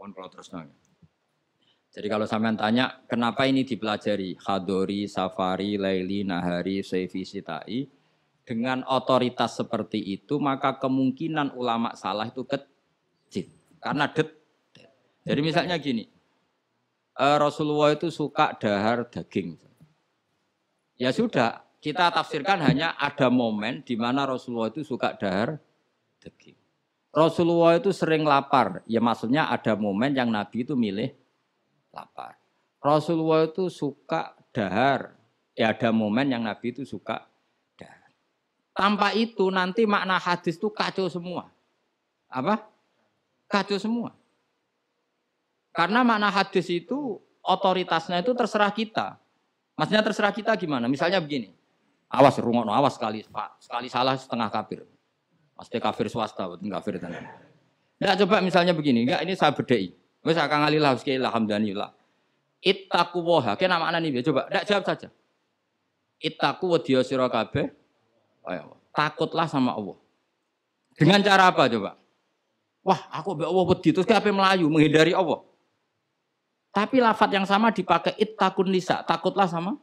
Pon kalau terus nanya. Jadi kalau sampean tanya kenapa ini dipelajari Hadori, Safari, Laili, Nahari, Seifi, Sitai dengan otoritas seperti itu maka kemungkinan ulama salah itu kecil karena det. Jadi misalnya gini, eh, Rasulullah itu suka dahar daging. Ya sudah, kita tafsirkan hanya ada momen di mana Rasulullah itu suka dahar daging. Rasulullah itu sering lapar. Ya maksudnya ada momen yang Nabi itu milih lapar. Rasulullah itu suka dahar. Ya ada momen yang Nabi itu suka dahar. Tanpa itu nanti makna hadis itu kacau semua. Apa? Kacau semua. Karena makna hadis itu otoritasnya itu terserah kita. Maksudnya terserah kita gimana? Misalnya begini. Awas rungokno, awas sekali. Sekali salah setengah kafir. Pasti kafir swasta, betul kafir tenan. Enggak coba misalnya begini, enggak ini saya bedai. Wes akan ngalilah sekali alhamdulillah. Ittaku woha, kena makna nih coba, enggak jawab saja. Ittaku wadiya sira kabeh. Takutlah sama Allah. Dengan cara apa coba? Wah, aku mbek Allah wedi terus kabeh melayu menghindari Allah. Tapi lafat yang sama dipakai ittaqun nisa, takutlah sama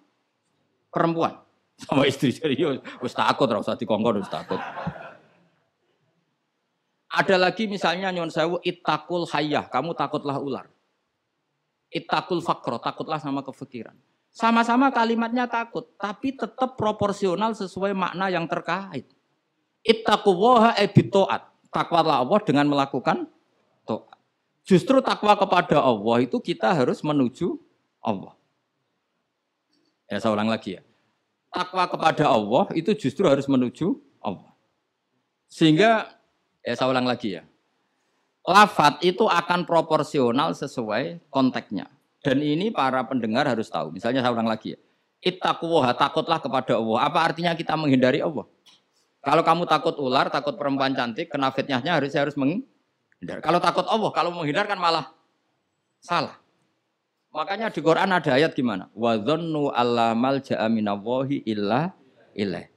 perempuan. Sama istri serius, wis takut ora usah dikongkon wis takut. Ada lagi misalnya nyon sewu itakul hayah, kamu takutlah ular. Itakul fakro, takutlah sama kefikiran. Sama-sama kalimatnya takut, tapi tetap proporsional sesuai makna yang terkait. Ittaqullaha ebitoat. Takwalah Allah dengan melakukan to'at. Justru takwa kepada Allah itu kita harus menuju Allah. Ya saya ulang lagi ya. Takwa kepada Allah itu justru harus menuju Allah. Sehingga Ya saya ulang lagi ya. Lafat itu akan proporsional sesuai konteksnya. Dan ini para pendengar harus tahu. Misalnya saya ulang lagi ya. Ittaquwaha, takutlah kepada Allah. Apa artinya kita menghindari Allah? Kalau kamu takut ular, takut perempuan cantik, kena fitnahnya harus harus menghindar. Kalau takut Allah, kalau menghindar kan malah salah. Makanya di Quran ada ayat gimana? Wa dhannu allamal ja'aminallahi illa ilaih.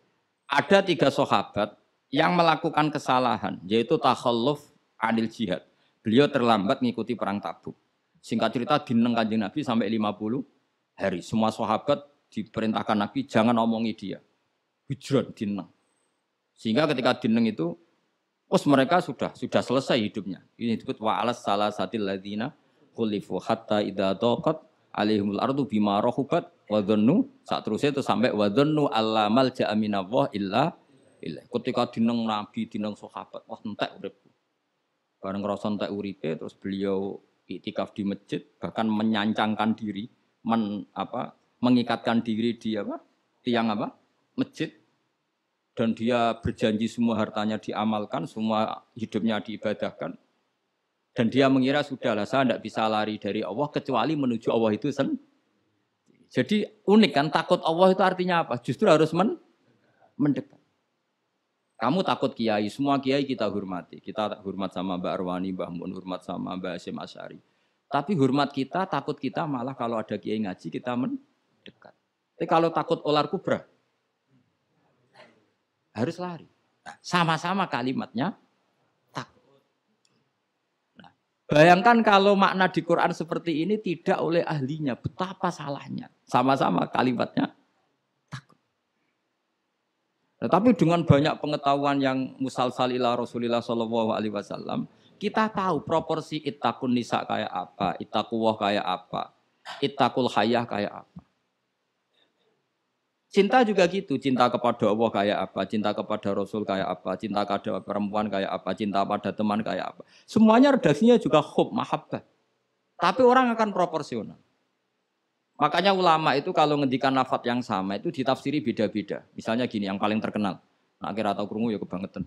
Ada tiga sahabat yang melakukan kesalahan yaitu takhalluf adil jihad. Beliau terlambat mengikuti perang Tabuk. Singkat cerita dineng kanjeng Nabi sampai 50 hari. Semua sahabat diperintahkan Nabi jangan omongi dia. Hijron dineng. Sehingga ketika dineng itu Us mereka sudah sudah selesai hidupnya. Ini disebut wa alas salah satil ladina khulifu hatta idza taqat alaihimul ardu bima rahubat wa dhannu saat terusnya itu sampai wa dhannu allamal ja'a illa ilah. Ketika dineng Nabi, dineng sahabat, wah entek urip. Bareng ngerasa entek uripe, terus beliau iktikaf di masjid, bahkan menyancangkan diri, men, apa, mengikatkan diri di apa, tiang apa, masjid, dan dia berjanji semua hartanya diamalkan, semua hidupnya diibadahkan, dan dia mengira sudahlah saya tidak bisa lari dari Allah kecuali menuju Allah itu sen. Jadi unik kan takut Allah itu artinya apa? Justru harus men mendekat. Kamu takut kiai, semua kiai kita hormati. Kita hormat sama Mbak Arwani, Mbak Mun, hormat sama Mbak Hasim Asyari. Tapi hormat kita, takut kita malah kalau ada kiai ngaji kita mendekat. Tapi kalau takut ular kubra, harus lari. Nah, sama-sama kalimatnya takut. Nah, bayangkan kalau makna di Quran seperti ini tidak oleh ahlinya, betapa salahnya. Sama-sama kalimatnya tetapi dengan banyak pengetahuan yang musalsal ila Rasulillah Shallallahu Alaihi Wasallam, kita tahu proporsi itakun nisa kayak apa, itakuwah kayak apa, itakul hayah kayak apa. Cinta juga gitu, cinta kepada Allah kayak apa, cinta kepada Rasul kayak apa, cinta kepada perempuan kayak apa, cinta pada teman kayak apa. Semuanya redaksinya juga hub, mahabbah. Tapi orang akan proporsional. Makanya ulama itu kalau ngendikan nafat yang sama itu ditafsiri beda-beda. Misalnya gini, yang paling terkenal. Nah, kira tahu krungu ya kebangetan.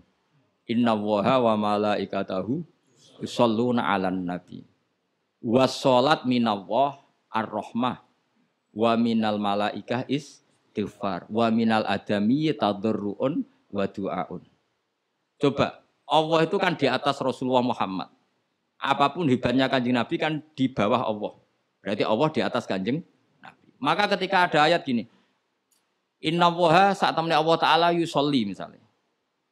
Inna waha wa malaikatahu yusalluna 'alan nabi. Wassalat minallah ar-rahmah wa minal malaikah istighfar wa minal adami tadarruun wa du'aun. Coba, Allah itu kan di atas Rasulullah Muhammad. Apa pun hebatnya kanjeng Nabi kan di bawah Allah. Berarti Allah di atas kanjeng maka ketika ada ayat gini, Inna woha saat temennya Allah Ta'ala yusolli misalnya.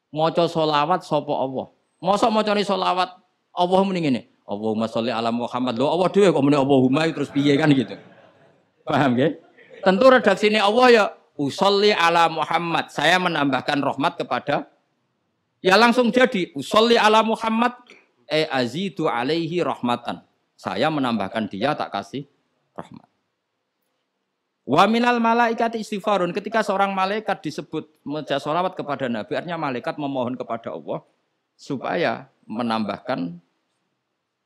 Moco solawat sopo Allah. Mosok moco ni solawat Allah mending ini. Allahumma sholli ala Muhammad. Loh Allah dhewe kok muni Allahumma terus piye kan gitu. Paham ya? Tentu redaksi ini Allah ya usolli ala Muhammad. Saya menambahkan rahmat kepada ya langsung jadi usolli ala Muhammad e azidu alaihi rahmatan. Saya menambahkan dia tak kasih rahmat. Wa minal malaikat istighfarun. Ketika seorang malaikat disebut meja sholawat kepada Nabi, artinya malaikat memohon kepada Allah supaya menambahkan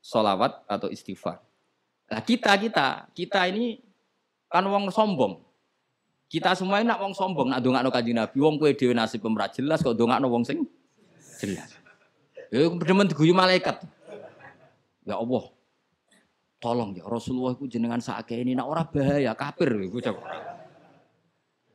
sholawat atau istighfar. Nah kita, kita, kita ini kan wong sombong. Kita semua nak wong sombong, nak dongakno kanjeng Nabi, wong kue dewi nasib pemerah jelas kok dongakno wong sing jelas. Ya demen diguyu malaikat. Ya Allah, Tolong ya Rasulullah jenengan sakit ini nak ora bahaya kafir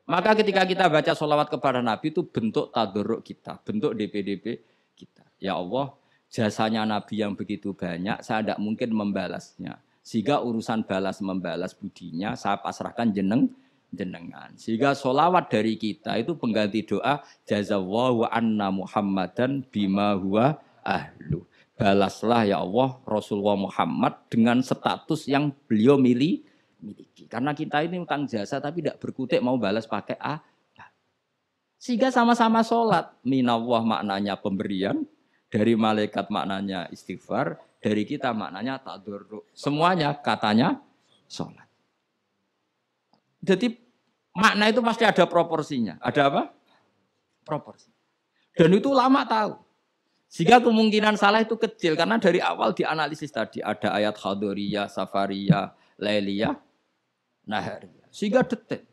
Maka ketika kita baca sholawat kepada Nabi itu bentuk taduruk kita, bentuk DPDP kita. Ya Allah, jasanya Nabi yang begitu banyak, saya tidak mungkin membalasnya. Sehingga urusan balas membalas budinya, saya pasrahkan jeneng jenengan. Sehingga sholawat dari kita itu pengganti doa jazawallahu anna muhammadan bima huwa ahlu balaslah ya Allah Rasulullah Muhammad dengan status yang beliau milih miliki. Karena kita ini utang jasa tapi tidak berkutik mau balas pakai A. Sehingga sama-sama sholat. Minallah maknanya pemberian. Dari malaikat maknanya istighfar. Dari kita maknanya tak tadur. Semuanya katanya sholat. Jadi makna itu pasti ada proporsinya. Ada apa? Proporsi. Dan itu lama tahu. Sehingga kemungkinan salah itu kecil karena dari awal dianalisis tadi ada ayat khadoriyah, safariyah, lailiyah, nahariyah. Sehingga detail.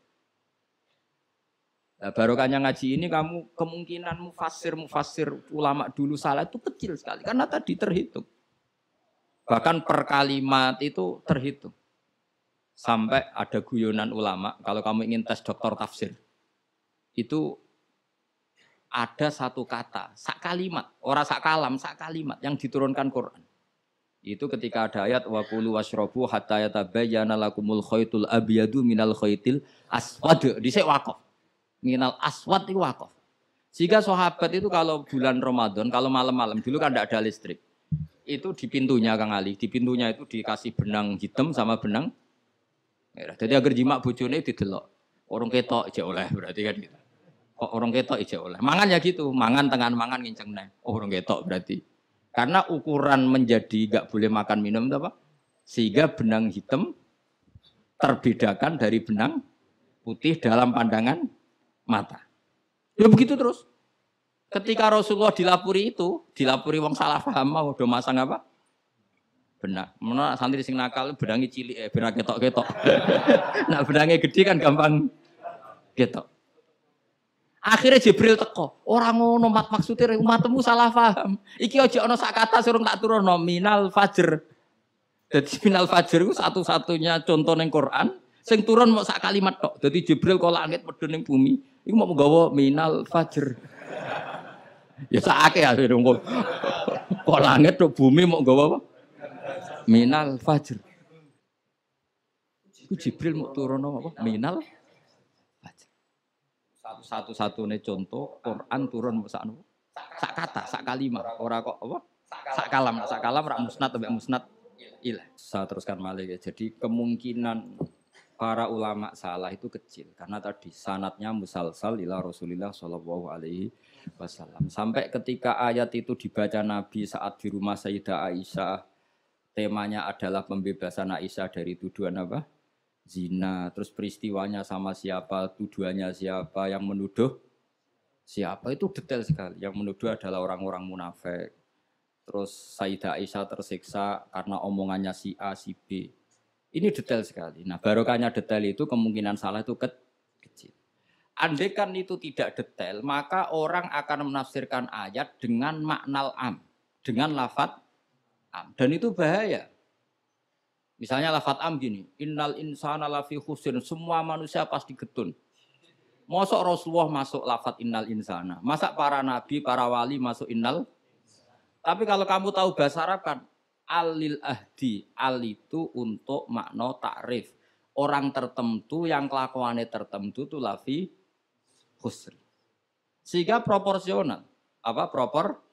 Nah, barokahnya ngaji ini kamu kemungkinan mufasir mufasir ulama dulu salah itu kecil sekali karena tadi terhitung. Bahkan per kalimat itu terhitung. Sampai ada guyonan ulama, kalau kamu ingin tes dokter tafsir, itu ada satu kata, sak kalimat, orang sak kalam, sak kalimat yang diturunkan Quran. Itu ketika ada ayat wa qulu washrabu hatta yatabayyana lakumul khaytul abyadu minal khaytil aswad. Dhisik wakaf. Minal aswad itu wakaf. Sehingga sahabat itu kalau bulan Ramadan, kalau malam-malam dulu kan tidak ada listrik. Itu di pintunya Kang Ali, di pintunya itu dikasih benang hitam sama benang merah. Jadi agar jimak bojone didelok. Orang ketok aja oleh berarti kan gitu. Orang ketok ijek oleh. Mangan ya gitu, mangan tengah mangan nginceng nih. Oh orang ketok berarti. Karena ukuran menjadi gak boleh makan minum itu apa? Sehingga benang hitam terbedakan dari benang putih dalam pandangan mata. Ya begitu terus. Ketika Rasulullah dilapuri itu, dilapuri wong salah paham mau udah masang apa? Benak. Mana santri sing nakal benangnya cilik eh benang ketok-ketok. nah benangnya gede kan gampang ketok. Akhirnya Jibril teko. Orang ngono mat maksudnya umatmu salah paham. Iki aja ana sak kata suruh tak turun nominal fajr. Jadi minal fajr itu satu-satunya contoh neng Quran sing turun mau sak kalimat tok. Jadi Jibril kok langit medun ning bumi, iku mau nggawa minal fajr. ya sakake ya dong kok langit bumi mau nggawa apa? Minal fajr. Iku Jibril mau turun apa? Minal satu-satunya contoh Quran turun sak sak kata, sak kalimat, ora kok apa? Sak kalam, sak kalam rak musnad atau musnad ilah. Saya teruskan malik ya. Jadi kemungkinan para ulama salah itu kecil karena tadi sanatnya musalsal ila Rasulillah Shallallahu alaihi wasallam. Sampai ketika ayat itu dibaca Nabi saat di rumah Sayyidah Aisyah temanya adalah pembebasan Aisyah dari tuduhan apa? Zina, terus peristiwanya sama siapa, tuduhannya siapa, yang menuduh siapa itu detail sekali. Yang menuduh adalah orang-orang munafik. Terus Sayyidah Aisyah tersiksa karena omongannya si A, si B. Ini detail sekali. Nah, barokahnya detail itu kemungkinan salah itu ke kecil. Andai kan itu tidak detail, maka orang akan menafsirkan ayat dengan makna am, dengan lafat am. Dan itu bahaya. Misalnya lafat am gini, innal insana lafi khusir, semua manusia pasti getun. Mosok Rasulullah masuk lafat innal insana. Masa para nabi, para wali masuk innal? Tapi kalau kamu tahu bahasa Arab kan, alil ahdi, al itu untuk makna takrif. Orang tertentu yang kelakuannya tertentu itu lafi khusri. Sehingga proporsional. Apa? Propor